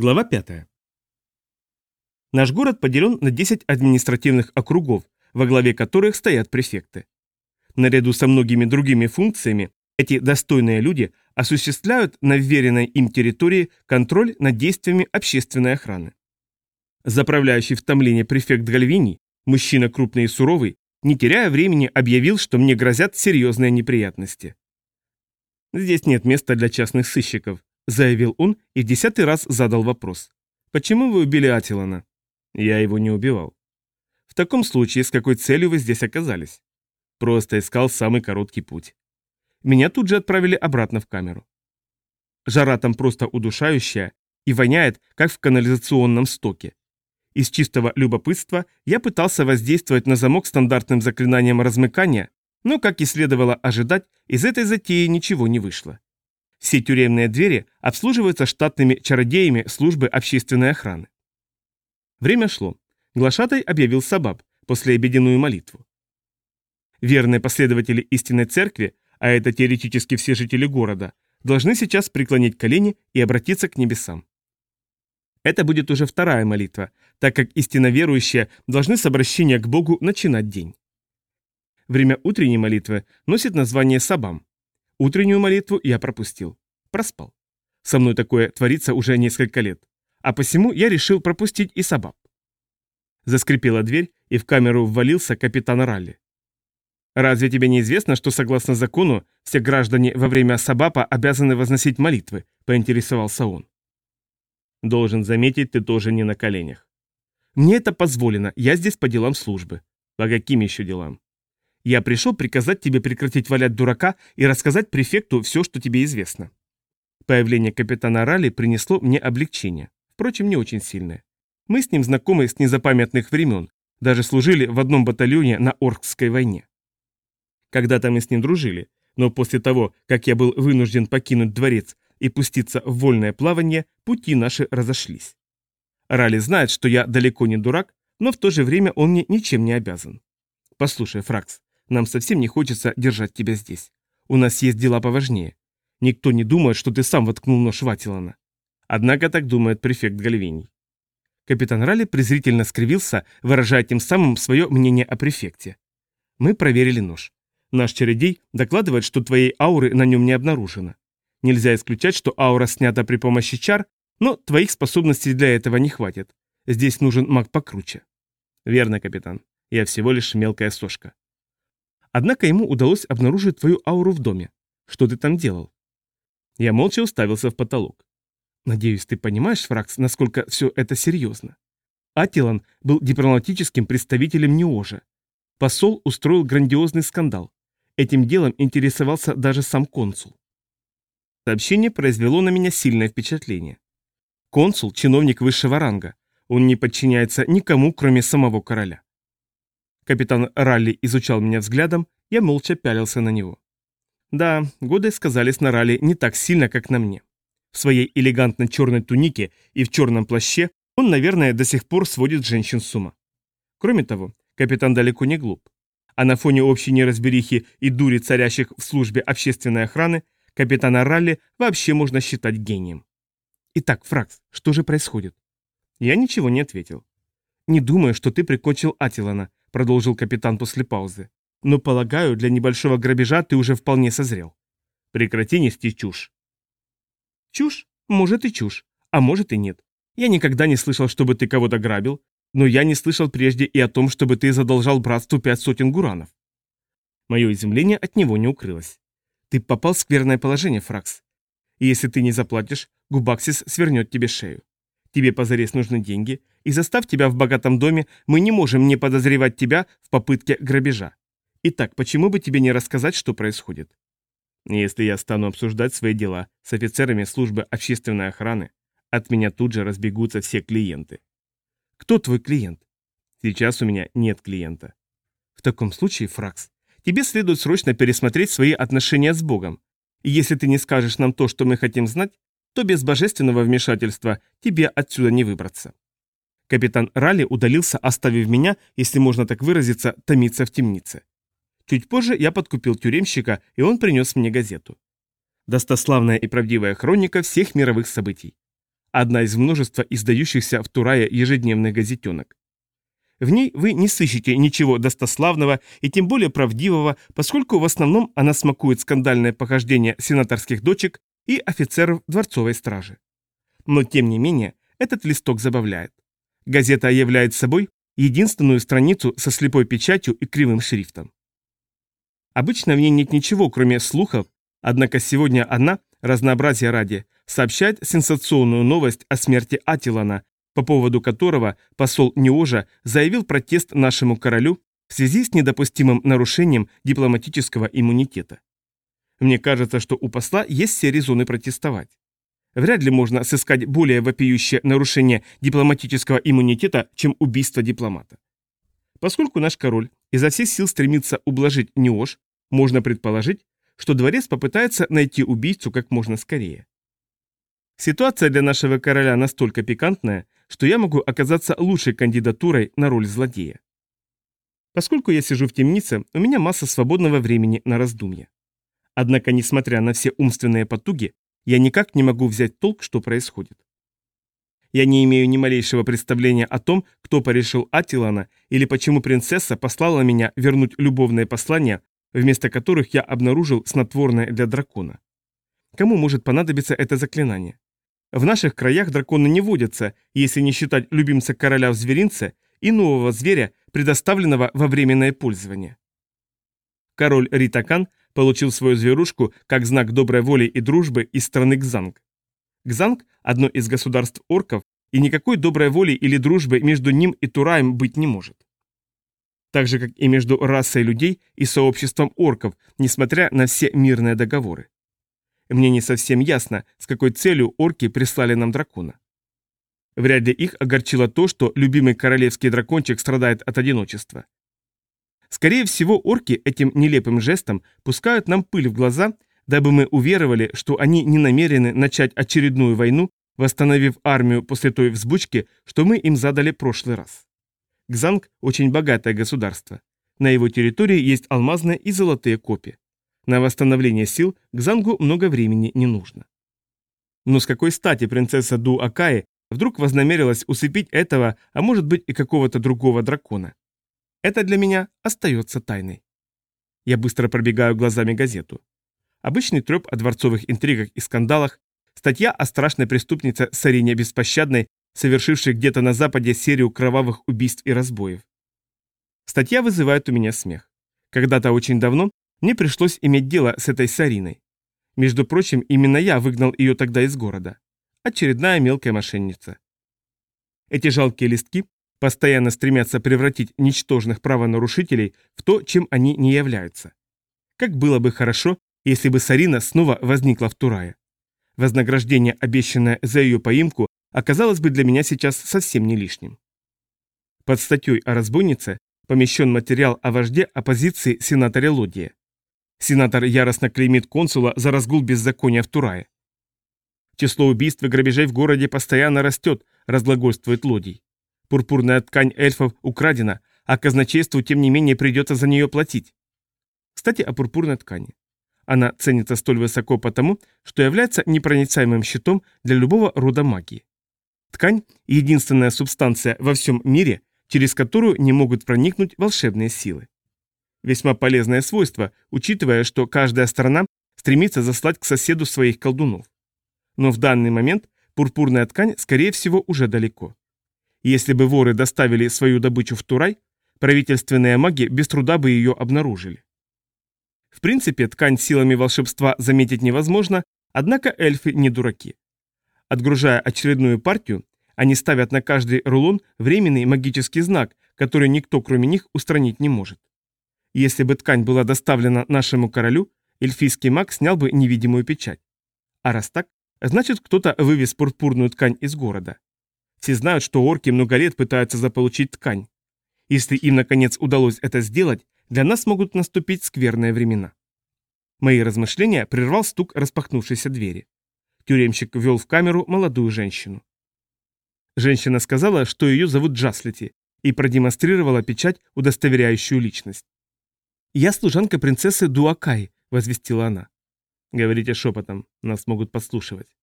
Глава 5. Наш город поделен на 10 административных округов, во главе которых стоят префекты. Наряду со многими другими функциями эти достойные люди осуществляют на вверенной им территории контроль над действиями общественной охраны. Заправляющий в Тамлине префект Гальвини, мужчина крупный и суровый, не теряя времени, объявил, что мне грозят серьезные неприятности. Здесь нет места для частных сыщиков, заявил он и в десятый раз задал вопрос. «Почему вы убили Атилана?» «Я его не убивал». «В таком случае, с какой целью вы здесь оказались?» «Просто искал самый короткий путь». Меня тут же отправили обратно в камеру. Жара там просто удушающая и воняет, как в канализационном стоке. Из чистого любопытства я пытался воздействовать на замок стандартным заклинанием размыкания, но, как и следовало ожидать, из этой затеи ничего не вышло. Все тюремные двери обслуживаются штатными чародеями службы общественной охраны. Время шло. Глашатай объявил сабаб, после обеденную молитву. Верные последователи истинной церкви, а это теоретически все жители города, должны сейчас преклонить колени и обратиться к небесам. Это будет уже вторая молитва, так как истинно верующие должны с обращения к Богу начинать день. Время утренней молитвы носит название сабам. Утреннюю молитву я пропустил. Проспал. Со мной такое творится уже несколько лет. А посему я решил пропустить и сабаб. Заскрипела дверь, и в камеру ввалился капитан Ралли. «Разве тебе не известно, что согласно закону все граждане во время сабапа обязаны возносить молитвы?» – поинтересовался он. «Должен заметить, ты тоже не на коленях». «Мне это позволено, я здесь по делам службы». «По каким еще делам?» Я пришел приказать тебе прекратить валять дурака и рассказать префекту все, что тебе известно. Появление капитана Ралли принесло мне облегчение, впрочем, не очень сильное. Мы с ним знакомы с незапамятных времен, даже служили в одном батальоне на Оркской войне. Когда-то мы с ним дружили, но после того, как я был вынужден покинуть дворец и пуститься в вольное плавание, пути наши разошлись. Ралли знает, что я далеко не дурак, но в то же время он мне ничем не обязан. Послушай, Фракс, нам совсем не хочется держать тебя здесь. У нас есть дела поважнее. Никто не думает, что ты сам воткнул нож Ватилана. Однако так думает префект Гальвиний. Капитан Ралли презрительно скривился, выражая тем самым свое мнение о префекте. Мы проверили нож. Наш чародей докладывает, что твоей ауры на нем не обнаружено. Нельзя исключать, что аура снята при помощи чар, но твоих способностей для этого не хватит. Здесь нужен маг покруче. Верно, капитан. Я всего лишь мелкая сошка. Однако ему удалось обнаружить твою ауру в доме. Что ты там делал? Я молча уставился в потолок. Надеюсь, ты понимаешь, Фракс, насколько все это серьезно. Атилан был дипломатическим представителем Неожа. Посол устроил грандиозный скандал. Этим делом интересовался даже сам консул. Сообщение произвело на меня сильное впечатление. Консул – чиновник высшего ранга. Он не подчиняется никому, кроме самого короля. Капитан Ралли изучал меня взглядом, я молча пялился на него. Да, годы сказались на Ралли не так сильно, как на мне. В своей элегантной черной тунике и в черном плаще он, наверное, до сих пор сводит женщин с ума. Кроме того, капитан далеко не глуп. А на фоне общей неразберихи и дури, царящих в службе общественной охраны, капитана Ралли вообще можно считать гением. Итак, Фракс, что же происходит? Я ничего не ответил. Не думаю, что ты прикончил Атилана, — продолжил капитан после паузы. «Но, полагаю, для небольшого грабежа ты уже вполне созрел. Прекрати нести чушь». «Чушь? Может и чушь, а может и нет. Я никогда не слышал, чтобы ты кого-то грабил, но я не слышал прежде и о том, чтобы ты задолжал братству пять сотен гуранов». Мое изумление от него не укрылось. «Ты попал в скверное положение, Фракс. И если ты не заплатишь, Губаксис свернет тебе шею. Тебе позарез нужны деньги, и застав тебя в богатом доме, мы не можем не подозревать тебя в попытке грабежа. Итак, почему бы тебе не рассказать, что происходит? Если я стану обсуждать свои дела с офицерами службы общественной охраны, от меня тут же разбегутся все клиенты. Кто твой клиент? Сейчас у меня нет клиента. В таком случае, Фракс, тебе следует срочно пересмотреть свои отношения с Богом. И если ты не скажешь нам то, что мы хотим знать, то без божественного вмешательства тебе отсюда не выбраться. Капитан Ралли удалился, оставив меня, если можно так выразиться, томиться в темнице. Чуть позже я подкупил тюремщика, и он принес мне газету. Достославная и правдивая хроника всех мировых событий. одна из множества издающихся в Турае ежедневных газетенок. В ней вы не сыщете ничего достославного и тем более правдивого, поскольку в основном она смакует скандальное похождение сенаторских дочек и офицеров дворцовой стражи. Но тем не менее, этот листок забавляет. Газета являет собой единственную страницу со слепой печатью и кривым шрифтом. Обычно в ней нет ничего, кроме слухов, однако сегодня она, разнообразие ради, сообщает сенсационную новость о смерти Атилана, по поводу которого посол Неожа заявил протест нашему королю в связи с недопустимым нарушением дипломатического иммунитета. Мне кажется, что у посла есть все резоны протестовать. Вряд ли можно сыскать более вопиющее нарушение дипломатического иммунитета, чем убийство дипломата. Поскольку наш король изо всех сил стремится ублажить Неож, можно предположить, что дворец попытается найти убийцу как можно скорее. Ситуация для нашего короля настолько пикантная, что я могу оказаться лучшей кандидатурой на роль злодея. Поскольку я сижу в темнице, у меня масса свободного времени на раздумье. Однако, несмотря на все умственные потуги, я никак не могу взять толк, что происходит. Я не имею ни малейшего представления о том, кто порешил Атилана или почему принцесса послала меня вернуть любовные послания, вместо которых я обнаружил снотворное для дракона. Кому может понадобиться это заклинание? В наших краях драконы не водятся, если не считать любимца короля в зверинце и нового зверя, предоставленного во временное пользование. Король Ритакан получил свою зверушку как знак доброй воли и дружбы из страны Гзанг. Гзанг – одно из государств орков, и никакой доброй воли или дружбы между ним и Тураем быть не может. Так же, как и между расой людей и сообществом орков, несмотря на все мирные договоры. Мне не совсем ясно, с какой целью орки прислали нам дракона. Вряд ли их огорчило то, что любимый королевский дракончик страдает от одиночества. Скорее всего, орки этим нелепым жестом пускают нам пыль в глаза, дабы мы уверовали, что они не намерены начать очередную войну, восстановив армию после той взбучки, что мы им задали прошлый раз. Гзанг – очень богатое государство. На его территории есть алмазные и золотые копии. На восстановление сил Гзангу много времени не нужно. Но с какой стати принцесса Ду Акаи вдруг вознамерилась усыпить этого, а может быть и какого-то другого дракона? Это для меня остается тайной. Я быстро пробегаю глазами газету. Обычный треп о дворцовых интригах и скандалах, статья о страшной преступнице Сарине Беспощадной, совершившей где-то на Западе серию кровавых убийств и разбоев. Статья вызывает у меня смех. Когда-то очень давно мне пришлось иметь дело с этой Сариной. Между прочим, именно я выгнал ее тогда из города. Очередная мелкая мошенница. Эти жалкие листки постоянно стремятся превратить ничтожных правонарушителей в то, чем они не являются. Как было бы хорошо, если бы Сарина снова возникла в Турае. Вознаграждение, обещанное за ее поимку, оказалось бы для меня сейчас совсем не лишним. Под статьей о разбойнице помещен материал о вожде оппозиции сенаторе Лодия. Сенатор яростно клеймит консула за разгул беззакония в Турае. Число убийств и грабежей в городе постоянно растет, разглагольствует Лодий. Пурпурная ткань эльфов украдена, а казначейству тем не менее придется за нее платить. Кстати, о пурпурной ткани. Она ценится столь высоко потому, что является непроницаемым щитом для любого рода магии. Ткань – единственная субстанция во всем мире, через которую не могут проникнуть волшебные силы. Весьма полезное свойство, учитывая, что каждая страна стремится заслать к соседу своих колдунов. Но в данный момент пурпурная ткань, скорее всего, уже далеко. Если бы воры доставили свою добычу в Турай, правительственные маги без труда бы ее обнаружили. В принципе, ткань силами волшебства заметить невозможно, однако эльфы не дураки. Отгружая очередную партию, они ставят на каждый рулон временный магический знак, который никто кроме них устранить не может. Если бы ткань была доставлена нашему королю, эльфийский маг снял бы невидимую печать. А раз так, значит кто-то вывез пурпурную ткань из города. Все знают, что орки много лет пытаются заполучить ткань. Если им наконец удалось это сделать, для нас могут наступить скверные времена. Мои размышления прервал стук распахнувшейся двери. Тюремщик ввел в камеру молодую женщину. Женщина сказала, что ее зовут Джаслити, и продемонстрировала печать, удостоверяющую личность. «Я служанка принцессы Дуакай», — возвестила она. «Говорите шепотом, нас могут подслушивать».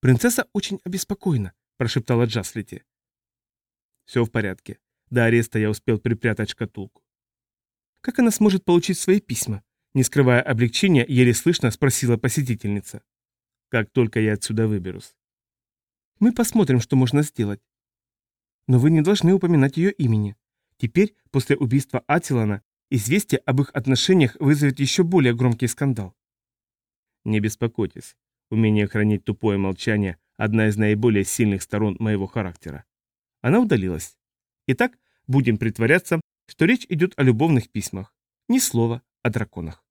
«Принцесса очень обеспокоена», – прошептала Джаслити. «Все в порядке. До ареста я успел припрятать шкатулку». «Как она сможет получить свои письма?» Не скрывая облегчения, еле слышно спросила посетительница. «Как только я отсюда выберусь». «Мы посмотрим, что можно сделать». «Но вы не должны упоминать ее имени. Теперь, после убийства Атилана, известие об их отношениях вызовет еще более громкий скандал». «Не беспокойтесь. Умение хранить тупое молчание – одна из наиболее сильных сторон моего характера». Она удалилась. Итак, будем притворяться, что речь идет о любовных письмах. Ни слова о драконах.